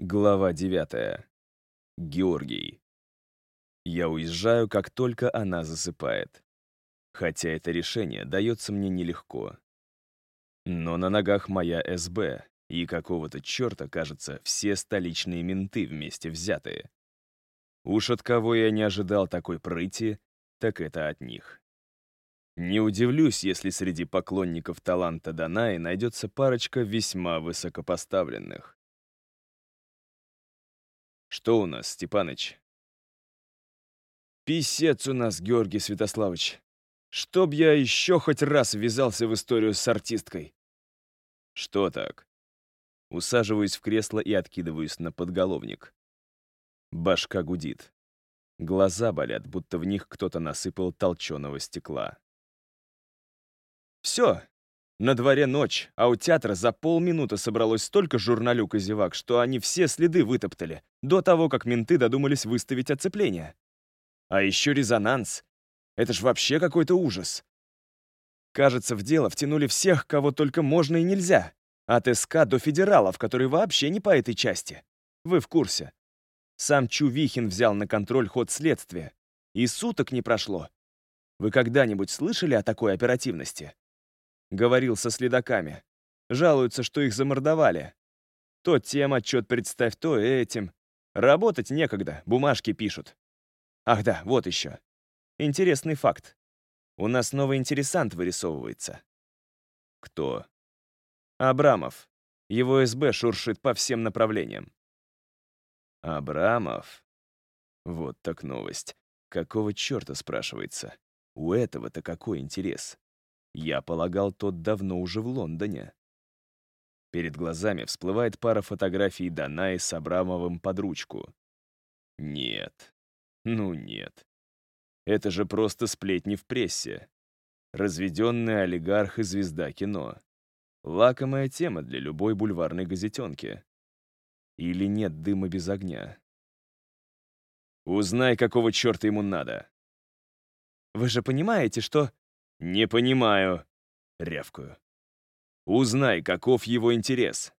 Глава 9. Георгий. Я уезжаю, как только она засыпает. Хотя это решение дается мне нелегко. Но на ногах моя СБ, и какого-то черта, кажется, все столичные менты вместе взятые. Уж от кого я не ожидал такой прыти, так это от них. Не удивлюсь, если среди поклонников таланта Данаи найдется парочка весьма высокопоставленных. Что у нас, Степаныч? Писец у нас, Георгий Святославович. Чтоб я еще хоть раз ввязался в историю с артисткой. Что так? Усаживаюсь в кресло и откидываюсь на подголовник. Башка гудит. Глаза болят, будто в них кто-то насыпал толченого стекла. Все, на дворе ночь, а у театра за полминуты собралось столько журналюк и зевак, что они все следы вытоптали, до того, как менты додумались выставить оцепление. А еще резонанс. Это ж вообще какой-то ужас. Кажется, в дело втянули всех, кого только можно и нельзя. От СК до федералов, которые вообще не по этой части. Вы в курсе. Сам Чувихин взял на контроль ход следствия. И суток не прошло. Вы когда-нибудь слышали о такой оперативности? Говорил со следаками. Жалуются, что их замордовали. То тем отчет представь, то этим. Работать некогда, бумажки пишут. Ах да, вот еще. Интересный факт. У нас новый интересант вырисовывается. Кто? Абрамов. Его СБ шуршит по всем направлениям. Абрамов? Вот так новость. Какого черта, спрашивается? У этого-то какой интерес? Я полагал, тот давно уже в Лондоне. Перед глазами всплывает пара фотографий Данаи с Абрамовым под ручку. Нет. Ну нет. Это же просто сплетни в прессе. Разведенный олигарх и звезда кино. Лакомая тема для любой бульварной газетенки. Или нет дыма без огня. Узнай, какого черта ему надо. Вы же понимаете, что... Не понимаю. Рявкую. Узнай, каков его интерес.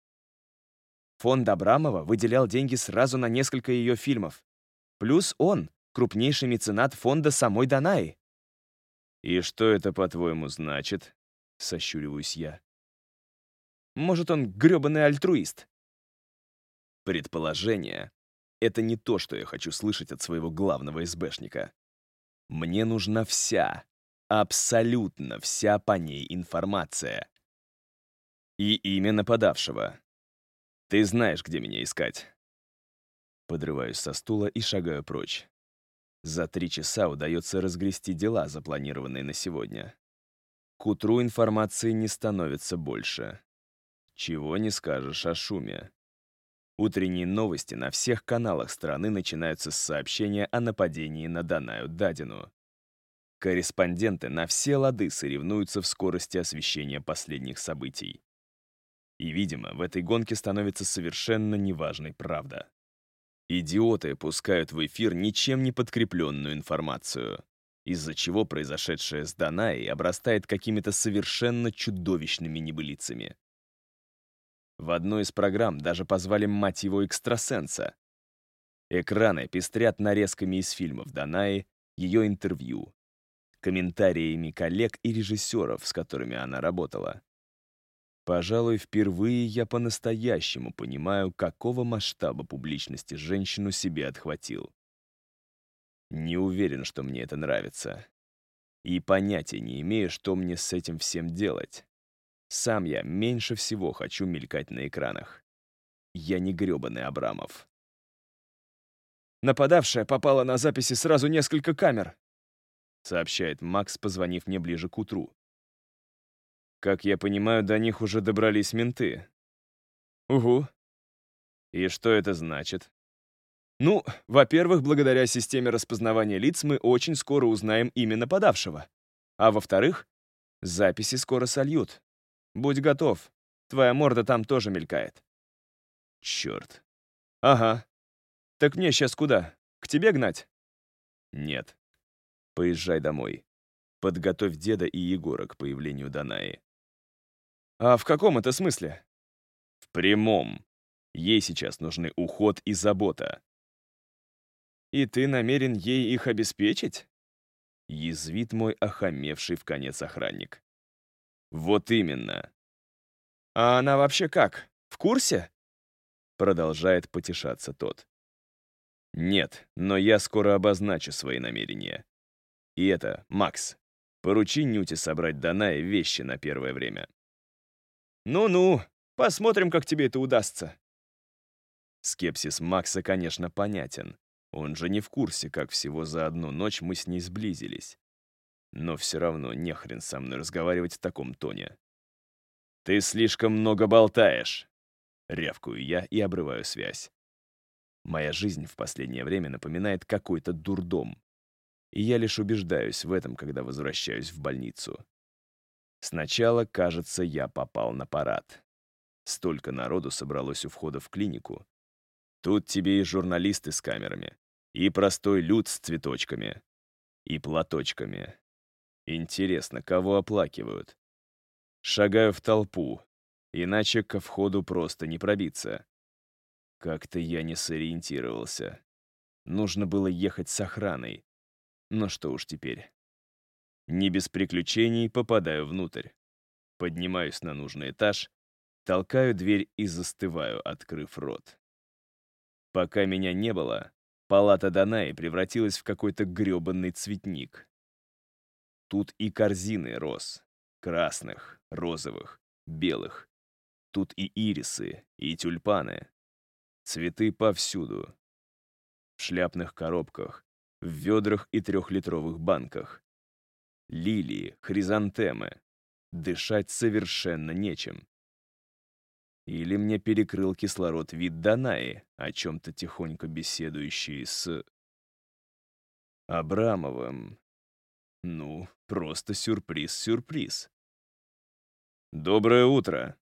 Фонд Абрамова выделял деньги сразу на несколько ее фильмов. Плюс он — крупнейший меценат фонда самой Данаи. «И что это, по-твоему, значит?» — сощуриваюсь я. «Может, он грёбаный альтруист?» Предположение — это не то, что я хочу слышать от своего главного СБшника. Мне нужна вся, абсолютно вся по ней информация. И имя нападавшего. Ты знаешь, где меня искать. Подрываюсь со стула и шагаю прочь. За три часа удается разгрести дела, запланированные на сегодня. К утру информации не становится больше. Чего не скажешь о шуме. Утренние новости на всех каналах страны начинаются с сообщения о нападении на Данаю Дадину. Корреспонденты на все лады соревнуются в скорости освещения последних событий. И, видимо, в этой гонке становится совершенно неважной правда. Идиоты пускают в эфир ничем не подкрепленную информацию, из-за чего произошедшее с Данаей обрастает какими-то совершенно чудовищными небылицами. В одной из программ даже позвали мать его экстрасенса. Экраны пестрят нарезками из фильмов Данаи, ее интервью, комментариями коллег и режиссеров, с которыми она работала. Пожалуй, впервые я по-настоящему понимаю, какого масштаба публичности женщину себе отхватил. Не уверен, что мне это нравится. И понятия не имею, что мне с этим всем делать. Сам я меньше всего хочу мелькать на экранах. Я не грёбаный Абрамов. Нападавшая попала на записи сразу несколько камер, сообщает Макс, позвонив мне ближе к утру. Как я понимаю, до них уже добрались менты. Угу. И что это значит? Ну, во-первых, благодаря системе распознавания лиц мы очень скоро узнаем имя нападавшего. А во-вторых, записи скоро сольют. Будь готов, твоя морда там тоже мелькает. Черт. Ага. Так мне сейчас куда? К тебе гнать? Нет. Поезжай домой. Подготовь деда и Егора к появлению Данаи. А в каком это смысле? В прямом. Ей сейчас нужны уход и забота. «И ты намерен ей их обеспечить?» Язвит мой охамевший в конец охранник. «Вот именно!» «А она вообще как? В курсе?» Продолжает потешаться тот. «Нет, но я скоро обозначу свои намерения. И это, Макс, поручи Нюте собрать Данае вещи на первое время». «Ну-ну, посмотрим, как тебе это удастся». Скепсис Макса, конечно, понятен. Он же не в курсе, как всего за одну ночь мы с ней сблизились. Но все равно не хрен со мной разговаривать в таком тоне. «Ты слишком много болтаешь!» Рявкую я и обрываю связь. Моя жизнь в последнее время напоминает какой-то дурдом. И я лишь убеждаюсь в этом, когда возвращаюсь в больницу. Сначала, кажется, я попал на парад. Столько народу собралось у входа в клинику. Тут тебе и журналисты с камерами, и простой люд с цветочками, и платочками. Интересно, кого оплакивают? Шагаю в толпу, иначе ко входу просто не пробиться. Как-то я не сориентировался. Нужно было ехать с охраной. Но что уж теперь. Не без приключений попадаю внутрь. Поднимаюсь на нужный этаж, толкаю дверь и застываю, открыв рот. Пока меня не было, палата Данаи превратилась в какой-то грёбаный цветник. Тут и корзины роз. Красных, розовых, белых. Тут и ирисы, и тюльпаны. Цветы повсюду. В шляпных коробках, в ведрах и трехлитровых банках. Лилии, хризантемы. Дышать совершенно нечем. Или мне перекрыл кислород вид Данаи, о чем-то тихонько беседующий с... Абрамовым. Ну, просто сюрприз-сюрприз. «Доброе утро!»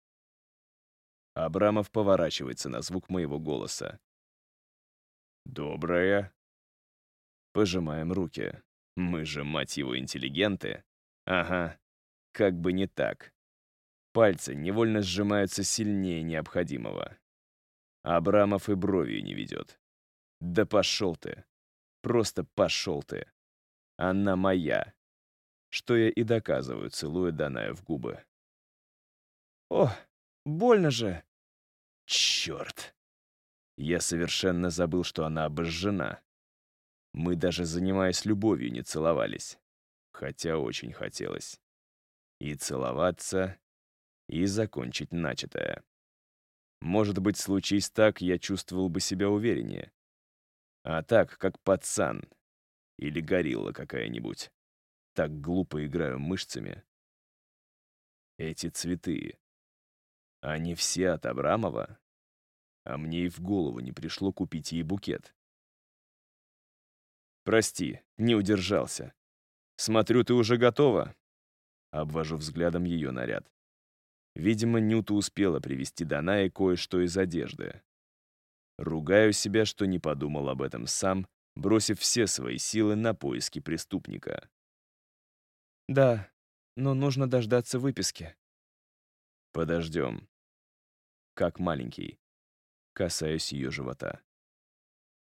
Абрамов поворачивается на звук моего голоса. «Доброе!» Пожимаем руки. Мы же, мать его, интеллигенты. Ага, как бы не так. Пальцы невольно сжимаются сильнее необходимого. Абрамов и бровью не ведет. Да пошел ты. Просто пошел ты. Она моя. Что я и доказываю, целуя Даная в губы. «О, больно же!» Черт! Я совершенно забыл, что она обожжена. Мы даже занимаясь любовью не целовались. Хотя очень хотелось. И целоваться, и закончить начатое. Может быть, случись так, я чувствовал бы себя увереннее. А так, как пацан. Или горилла какая-нибудь. Так глупо играю мышцами. Эти цветы. Они все от Абрамова? А мне и в голову не пришло купить ей букет. «Прости, не удержался. Смотрю, ты уже готова?» Обвожу взглядом ее наряд. Видимо, Нюта успела привезти Данае кое-что из одежды. Ругаю себя, что не подумал об этом сам, бросив все свои силы на поиски преступника. «Да, но нужно дождаться выписки». «Подождем». Как маленький. Касаюсь ее живота.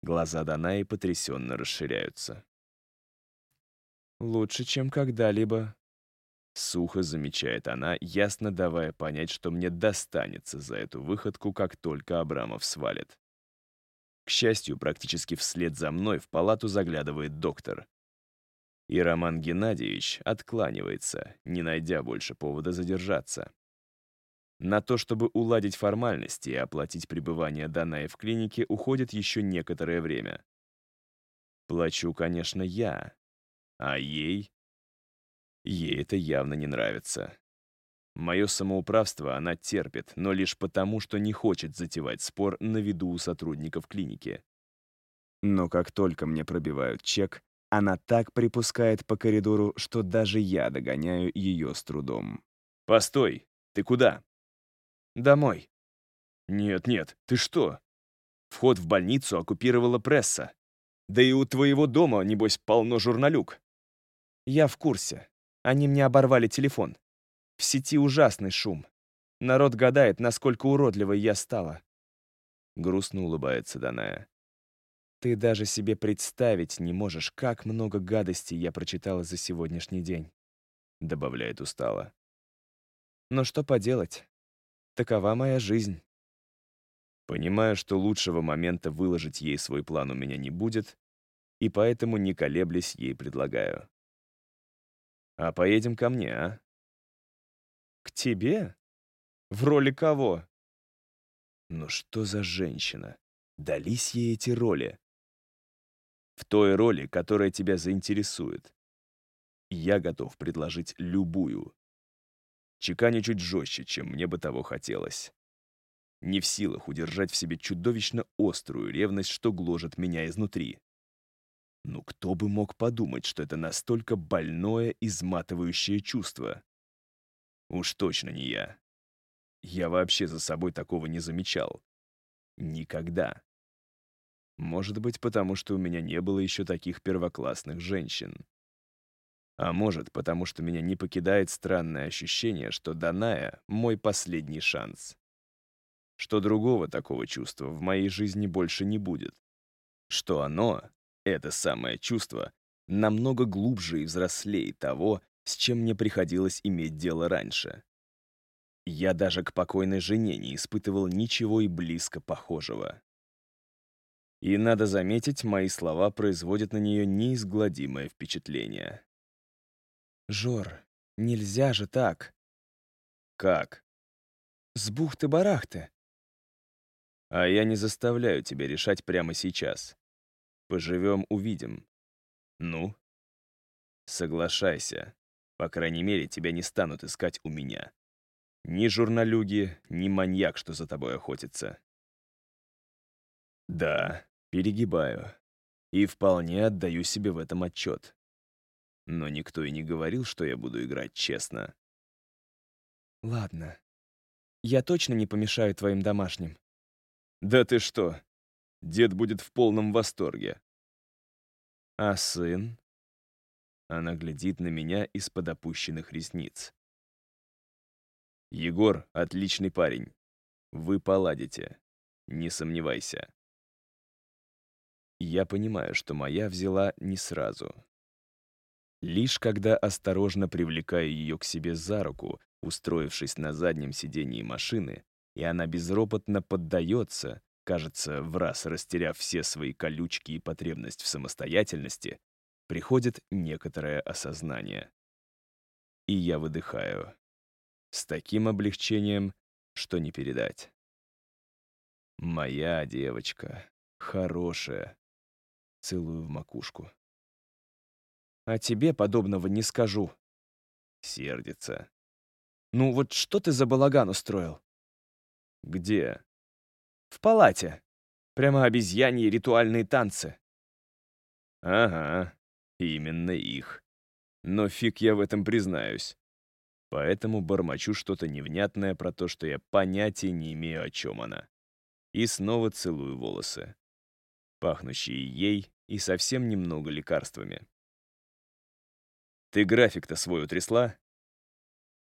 Глаза Данаи потрясенно расширяются. «Лучше, чем когда-либо», — сухо замечает она, ясно давая понять, что мне достанется за эту выходку, как только Абрамов свалит. К счастью, практически вслед за мной в палату заглядывает доктор. И Роман Геннадьевич откланивается, не найдя больше повода задержаться. На то, чтобы уладить формальности и оплатить пребывание Данаи в клинике, уходит еще некоторое время. Плачу, конечно, я. А ей? Ей это явно не нравится. Мое самоуправство она терпит, но лишь потому, что не хочет затевать спор на виду у сотрудников клиники. Но как только мне пробивают чек, она так припускает по коридору, что даже я догоняю ее с трудом. «Постой! Ты куда?» Домой. Нет, нет, ты что? Вход в больницу оккупировала пресса. Да и у твоего дома, небось, полно журналюк. Я в курсе. Они мне оборвали телефон. В сети ужасный шум. Народ гадает, насколько уродливой я стала. грустно улыбается Даная. Ты даже себе представить не можешь, как много гадостей я прочитала за сегодняшний день. Добавляет устало. Но что поделать? Такова моя жизнь. Понимая, что лучшего момента выложить ей свой план у меня не будет, и поэтому, не колеблясь, ей предлагаю. «А поедем ко мне, а?» «К тебе? В роли кого?» «Ну что за женщина? Дались ей эти роли?» «В той роли, которая тебя заинтересует. Я готов предложить любую. Чеканю чуть жестче, чем мне бы того хотелось. Не в силах удержать в себе чудовищно острую ревность, что гложет меня изнутри. Ну кто бы мог подумать, что это настолько больное, изматывающее чувство? Уж точно не я. Я вообще за собой такого не замечал. Никогда. Может быть, потому что у меня не было еще таких первоклассных женщин. А может, потому что меня не покидает странное ощущение, что Даная — мой последний шанс. Что другого такого чувства в моей жизни больше не будет. Что оно это самое чувство намного глубже и взрослее того, с чем мне приходилось иметь дело раньше. Я даже к покойной жене не испытывал ничего и близко похожего. И, надо заметить, мои слова производят на нее неизгладимое впечатление. «Жор, нельзя же так!» «Как?» «С бухты-барахты!» «А я не заставляю тебя решать прямо сейчас. Поживем, увидим. Ну? Соглашайся. По крайней мере, тебя не станут искать у меня. Ни журналюги, ни маньяк, что за тобой охотится. Да, перегибаю. И вполне отдаю себе в этом отчет. Но никто и не говорил, что я буду играть честно. Ладно. Я точно не помешаю твоим домашним. Да ты что? Дед будет в полном восторге. А сын? Она глядит на меня из-под опущенных ресниц. Егор — отличный парень. Вы поладите. Не сомневайся. Я понимаю, что моя взяла не сразу. Лишь когда осторожно привлекаю ее к себе за руку, устроившись на заднем сидении машины, и она безропотно поддается, кажется, в раз растеряв все свои колючки и потребность в самостоятельности, приходит некоторое осознание. И я выдыхаю. С таким облегчением, что не передать. Моя девочка, хорошая. Целую в макушку. А тебе подобного не скажу. Сердится. Ну вот что ты за балаган устроил? Где? В палате. Прямо обезьяньи ритуальные танцы. Ага, именно их. Но фиг я в этом признаюсь. Поэтому бормочу что-то невнятное про то, что я понятия не имею, о чем она. И снова целую волосы, пахнущие ей и совсем немного лекарствами. «Ты график-то свой утрясла?»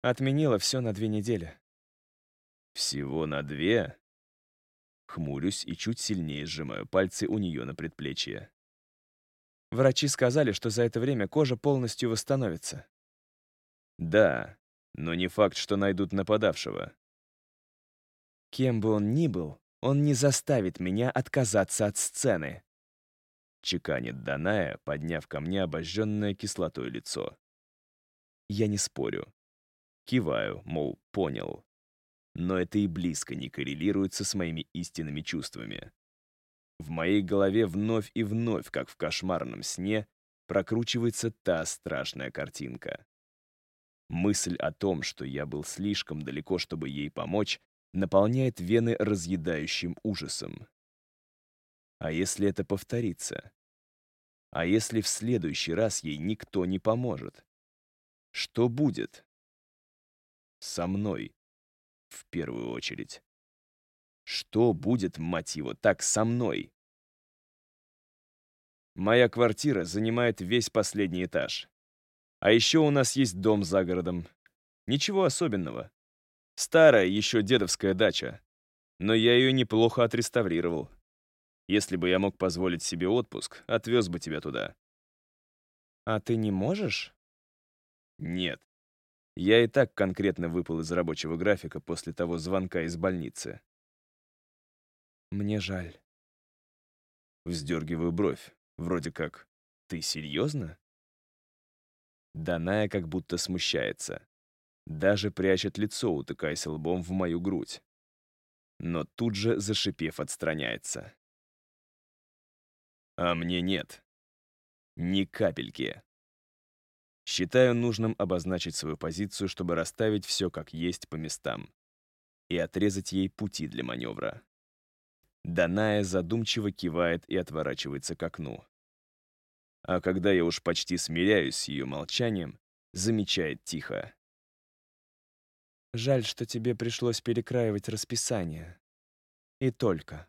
Отменила все на две недели. «Всего на две?» Хмурюсь и чуть сильнее сжимаю пальцы у нее на предплечье. Врачи сказали, что за это время кожа полностью восстановится. Да, но не факт, что найдут нападавшего. Кем бы он ни был, он не заставит меня отказаться от сцены. Чеканит Даная, подняв ко мне обожженное кислотой лицо. Я не спорю. Киваю, мол, понял но это и близко не коррелируется с моими истинными чувствами. В моей голове вновь и вновь, как в кошмарном сне, прокручивается та страшная картинка. Мысль о том, что я был слишком далеко, чтобы ей помочь, наполняет вены разъедающим ужасом. А если это повторится? А если в следующий раз ей никто не поможет? Что будет? Со мной в первую очередь. Что будет, мать его, так со мной? Моя квартира занимает весь последний этаж. А еще у нас есть дом за городом. Ничего особенного. Старая еще дедовская дача. Но я ее неплохо отреставрировал. Если бы я мог позволить себе отпуск, отвез бы тебя туда. А ты не можешь? Нет. Я и так конкретно выпал из рабочего графика после того звонка из больницы. Мне жаль. Вздергиваю бровь. Вроде как, ты серьезно? Даная как будто смущается. Даже прячет лицо, утыкаясь лбом в мою грудь. Но тут же, зашипев, отстраняется. А мне нет. Ни капельки. Считаю нужным обозначить свою позицию, чтобы расставить все как есть по местам и отрезать ей пути для маневра. Даная задумчиво кивает и отворачивается к окну. А когда я уж почти смиряюсь с ее молчанием, замечает тихо. «Жаль, что тебе пришлось перекраивать расписание. И только».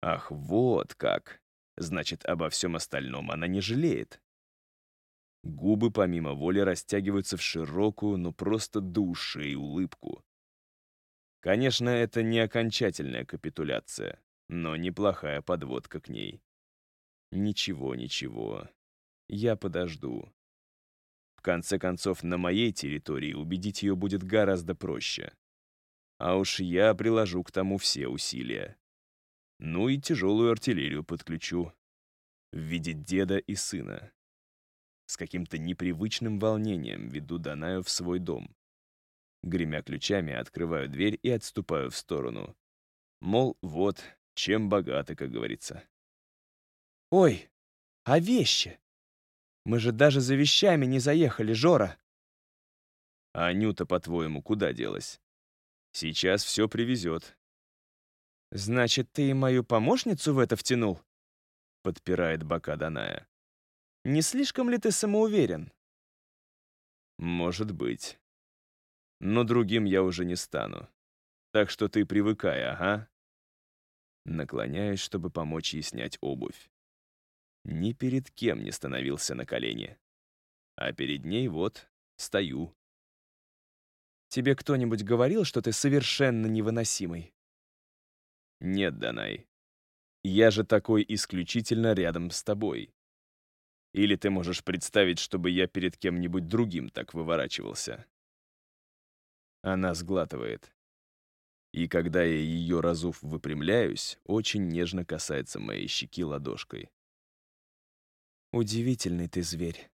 Ах, вот как! Значит, обо всем остальном она не жалеет. Губы помимо воли растягиваются в широкую, но просто души и улыбку. Конечно, это не окончательная капитуляция, но неплохая подводка к ней. Ничего, ничего. Я подожду. В конце концов, на моей территории убедить ее будет гораздо проще. А уж я приложу к тому все усилия. Ну и тяжелую артиллерию подключу. В виде деда и сына. С каким-то непривычным волнением веду Данаю в свой дом. Гремя ключами, открываю дверь и отступаю в сторону. Мол, вот, чем богаты, как говорится. «Ой, а вещи? Мы же даже за вещами не заехали, Жора!» «А Анюта, по-твоему, куда делась? Сейчас все привезет, «Значит, ты и мою помощницу в это втянул?» — подпирает бока Даная. «Не слишком ли ты самоуверен?» «Может быть. Но другим я уже не стану. Так что ты привыкай, ага». Наклоняюсь, чтобы помочь ей снять обувь. Ни перед кем не становился на колени. А перед ней вот стою. «Тебе кто-нибудь говорил, что ты совершенно невыносимый?» Нет, Данай. Я же такой исключительно рядом с тобой. Или ты можешь представить, чтобы я перед кем-нибудь другим так выворачивался? Она сглатывает. И когда я ее разув выпрямляюсь, очень нежно касается моей щеки ладошкой. Удивительный ты зверь.